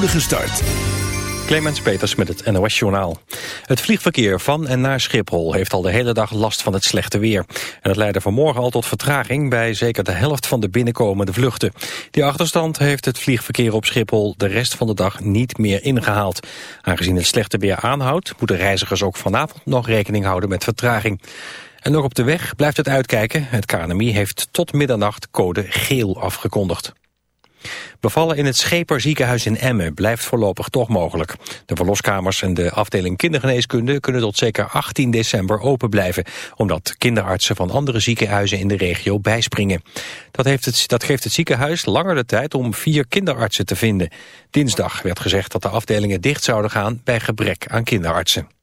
spoedige start. Clemens Peters met het NOS-journaal. Het vliegverkeer van en naar Schiphol heeft al de hele dag last van het slechte weer. En dat leidde vanmorgen al tot vertraging bij zeker de helft van de binnenkomende vluchten. Die achterstand heeft het vliegverkeer op Schiphol de rest van de dag niet meer ingehaald. Aangezien het slechte weer aanhoudt, moeten reizigers ook vanavond nog rekening houden met vertraging. En nog op de weg blijft het uitkijken. Het KNMI heeft tot middernacht code geel afgekondigd. Bevallen in het Scheper ziekenhuis in Emmen blijft voorlopig toch mogelijk. De verloskamers en de afdeling kindergeneeskunde kunnen tot zeker 18 december open blijven, omdat kinderartsen van andere ziekenhuizen in de regio bijspringen. Dat, heeft het, dat geeft het ziekenhuis langer de tijd om vier kinderartsen te vinden. Dinsdag werd gezegd dat de afdelingen dicht zouden gaan bij gebrek aan kinderartsen.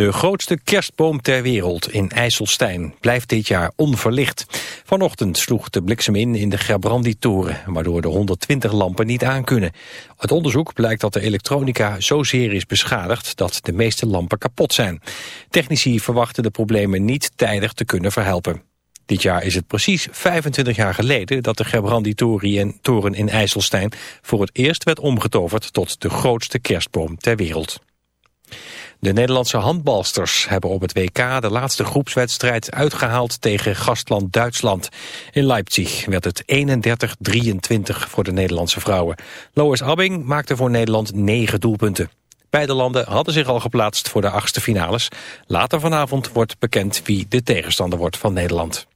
De grootste kerstboom ter wereld in IJsselstein blijft dit jaar onverlicht. Vanochtend sloeg de bliksem in in de Gerbrandi-toren, waardoor de 120 lampen niet aankunnen. Uit onderzoek blijkt dat de elektronica zozeer is beschadigd dat de meeste lampen kapot zijn. Technici verwachten de problemen niet tijdig te kunnen verhelpen. Dit jaar is het precies 25 jaar geleden dat de Gerbrandi-toren in IJsselstein voor het eerst werd omgetoverd tot de grootste kerstboom ter wereld. De Nederlandse handbalsters hebben op het WK de laatste groepswedstrijd uitgehaald tegen gastland Duitsland. In Leipzig werd het 31-23 voor de Nederlandse vrouwen. Lois Abbing maakte voor Nederland negen doelpunten. Beide landen hadden zich al geplaatst voor de achtste finales. Later vanavond wordt bekend wie de tegenstander wordt van Nederland.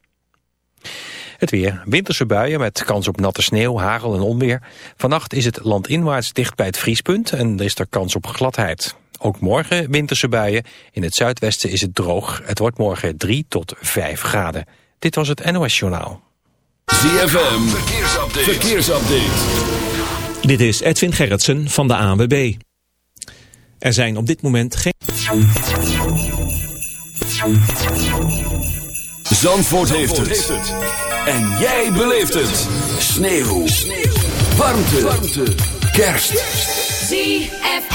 Het weer. Winterse buien met kans op natte sneeuw, hagel en onweer. Vannacht is het landinwaarts dicht bij het vriespunt en is er kans op gladheid. Ook morgen winterse buien. In het zuidwesten is het droog. Het wordt morgen 3 tot 5 graden. Dit was het NOS Journaal. ZFM, verkeersupdate. verkeersupdate. Dit is Edwin Gerritsen van de ANWB. Er zijn op dit moment geen... Zandvoort, heeft, het. En jij beleeft het. Sneeuw. Sneeuw. Warmte. Warmte. Kerst. ZFM.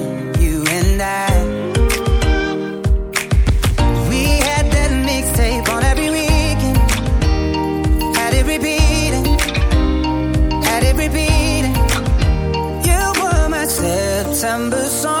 December song.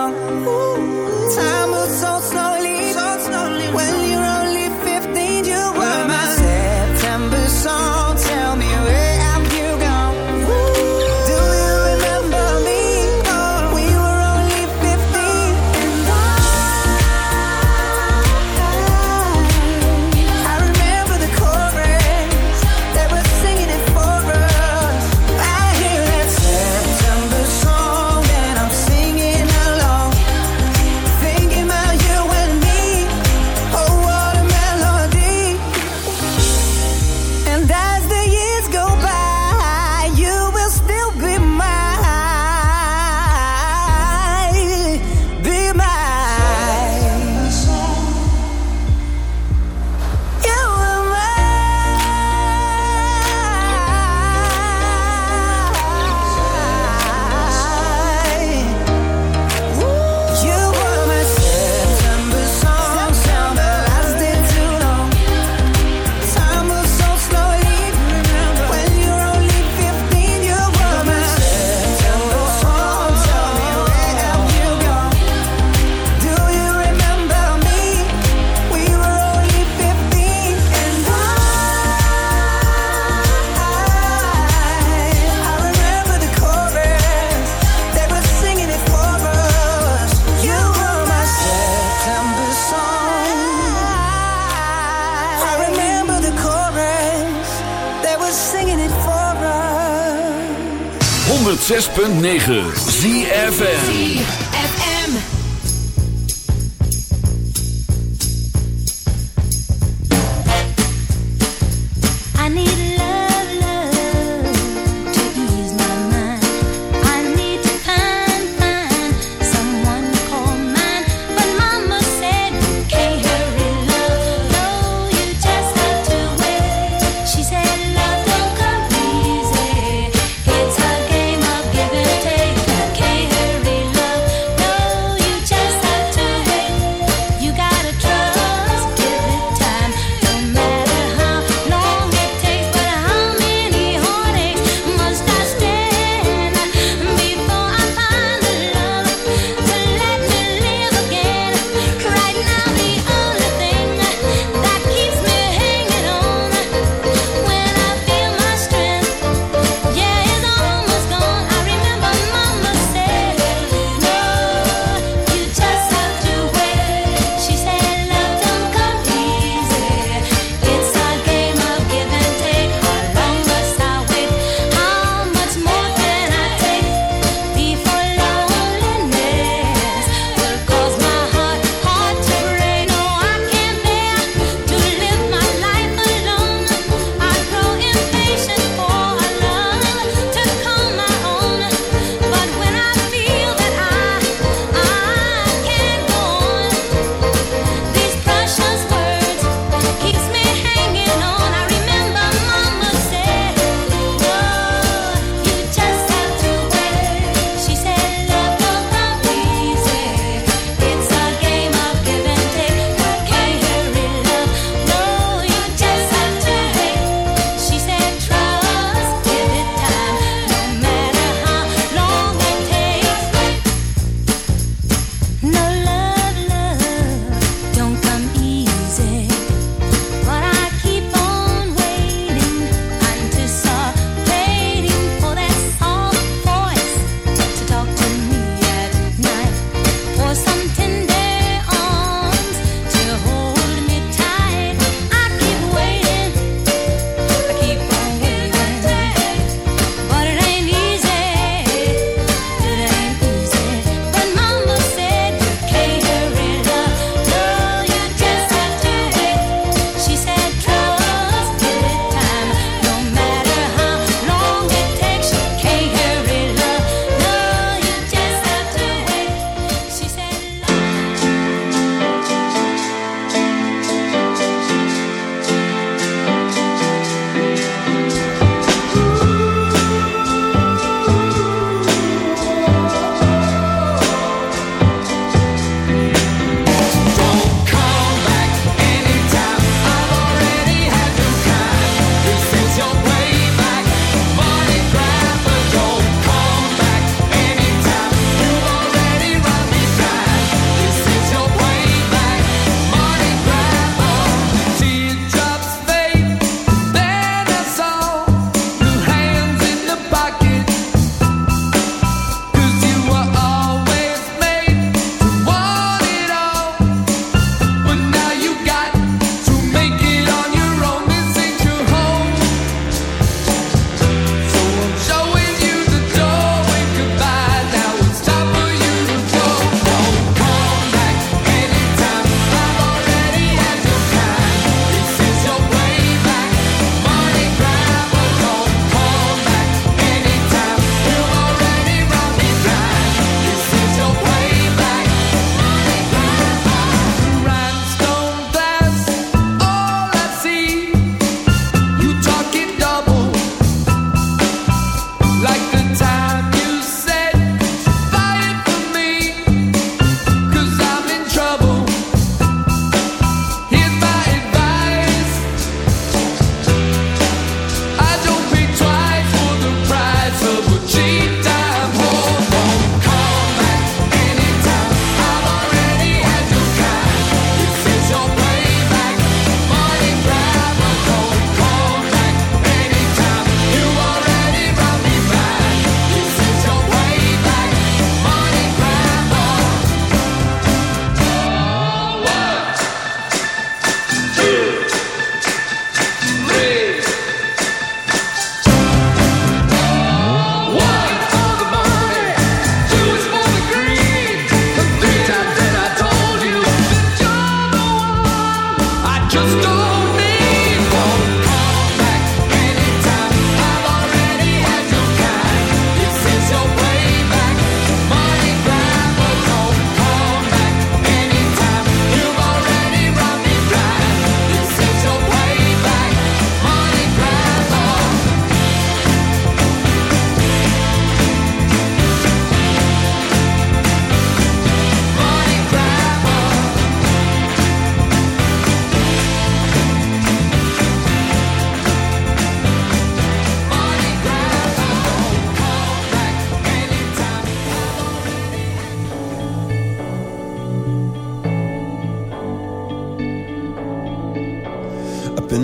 .9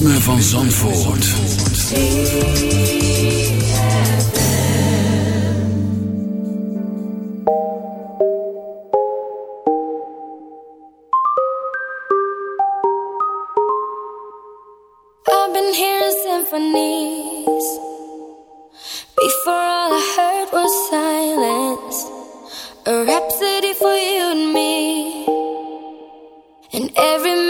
ritme van Zandvoort. I've been hearing symphonies. Before all I heard was silence. A rhapsody for you and me. And every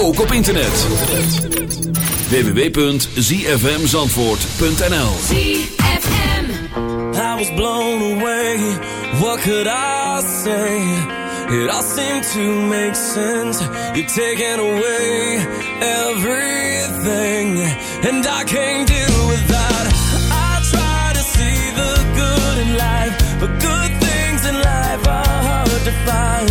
ook op internet. www.zfmzandvoort.nl ZFM I was blown away, what could I say? It all seemed to make sense. You're taking away everything. And I can't do without. I try to see the good in life. But good things in life are hard to find.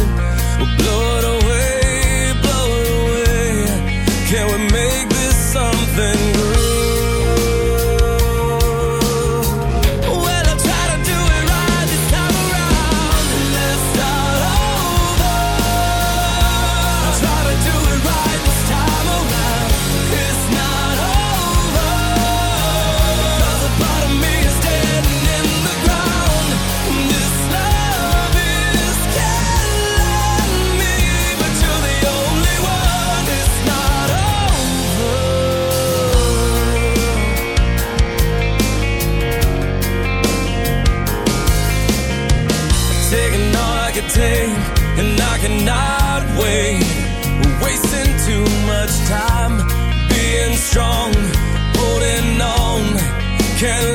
can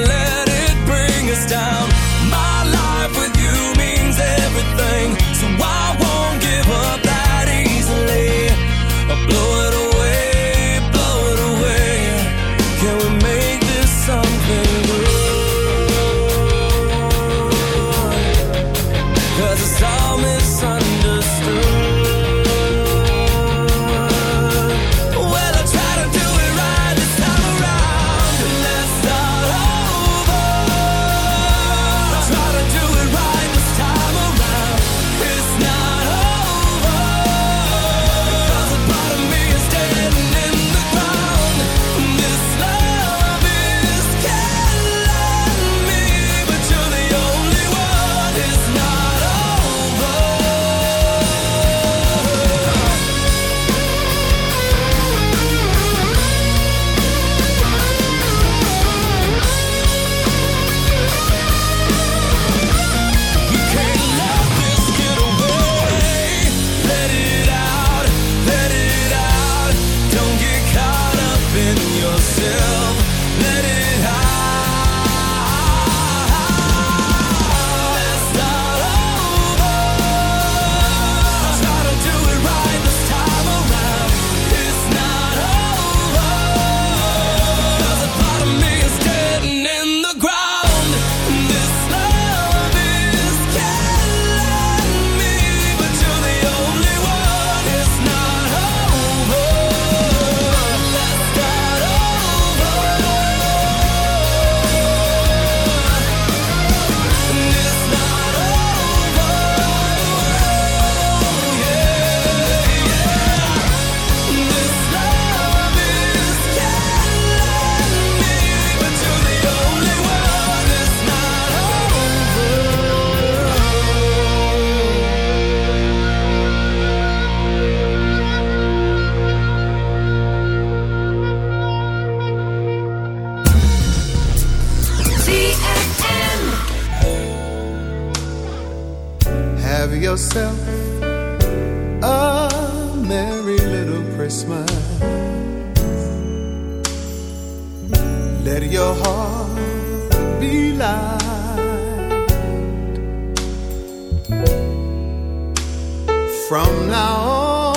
From now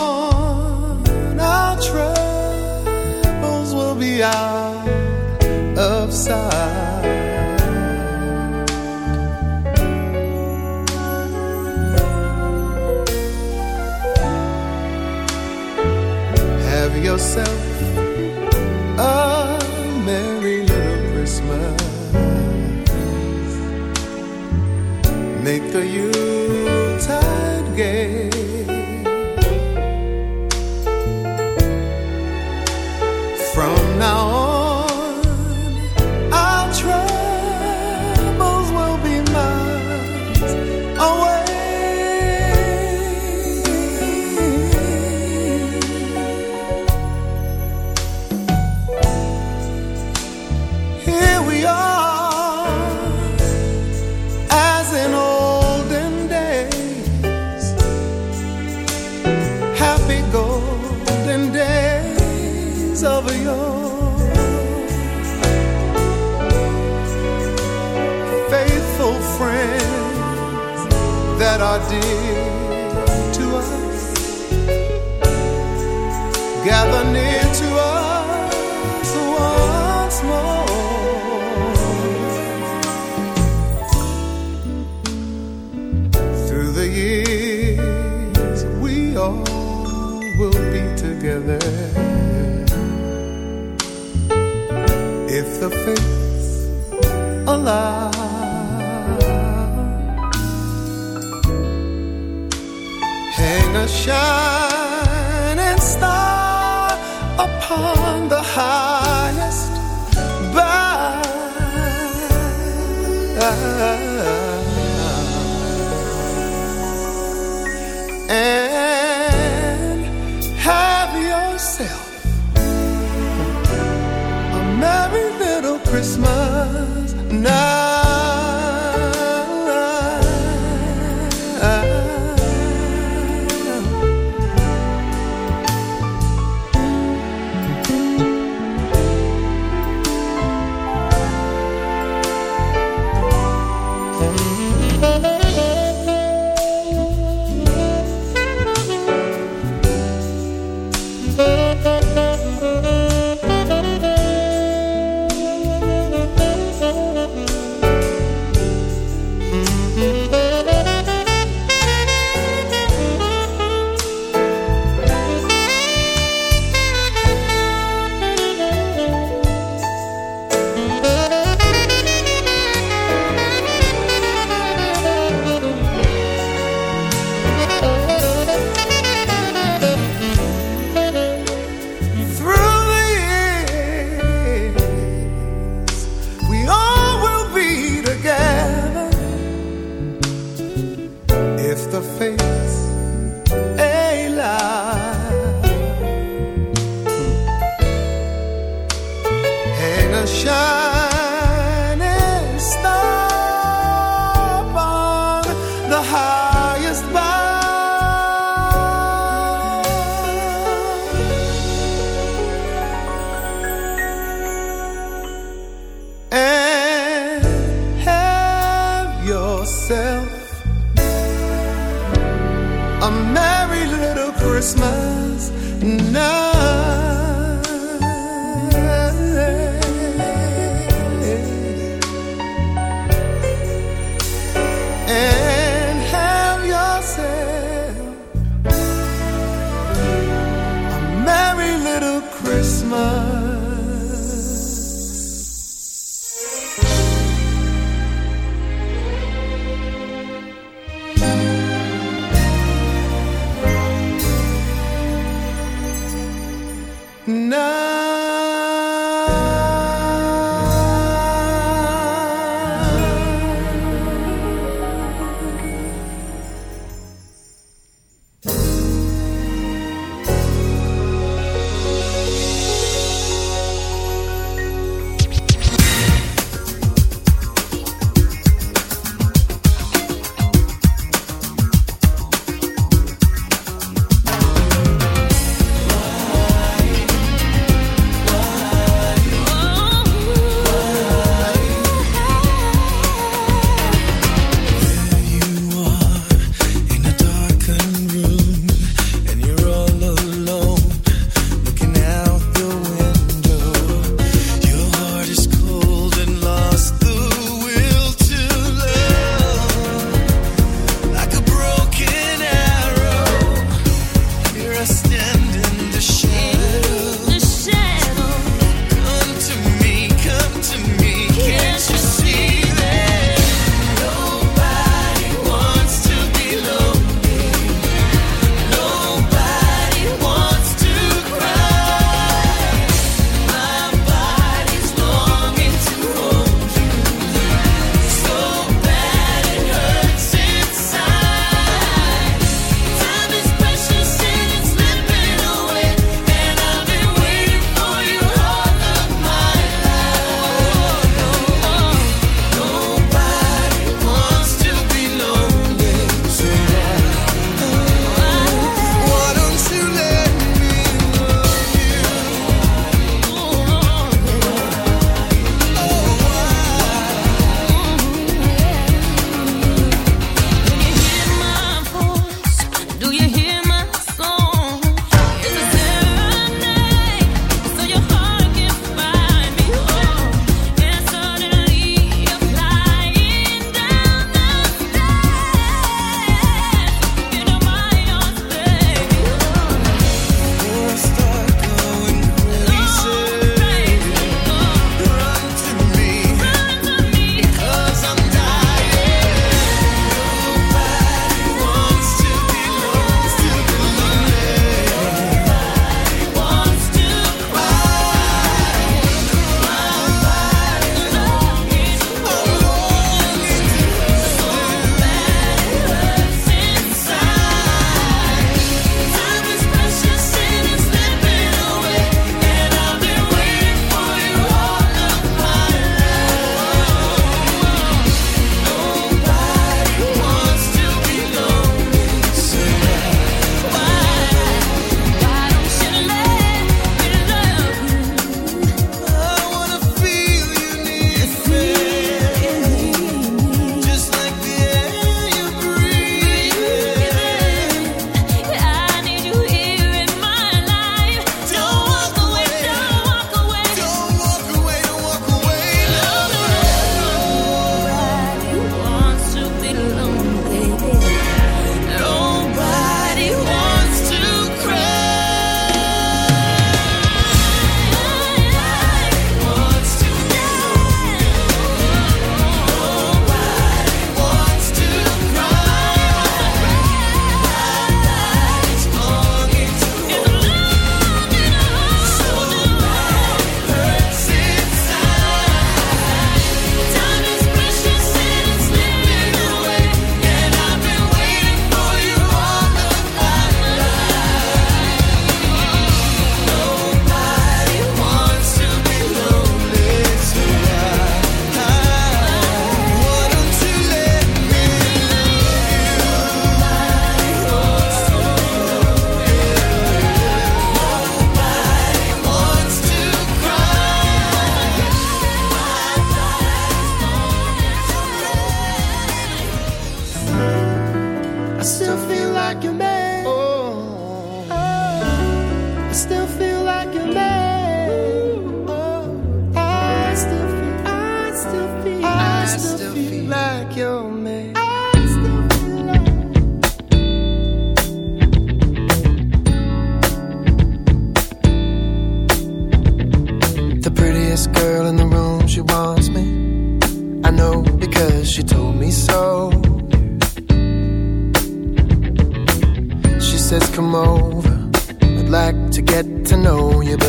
on, our troubles will be out of sight. Have yourself a merry little Christmas. Make the Yuletide gay. the faith alive. Hang a shining star upon the high. Yourself. A merry little Christmas. Night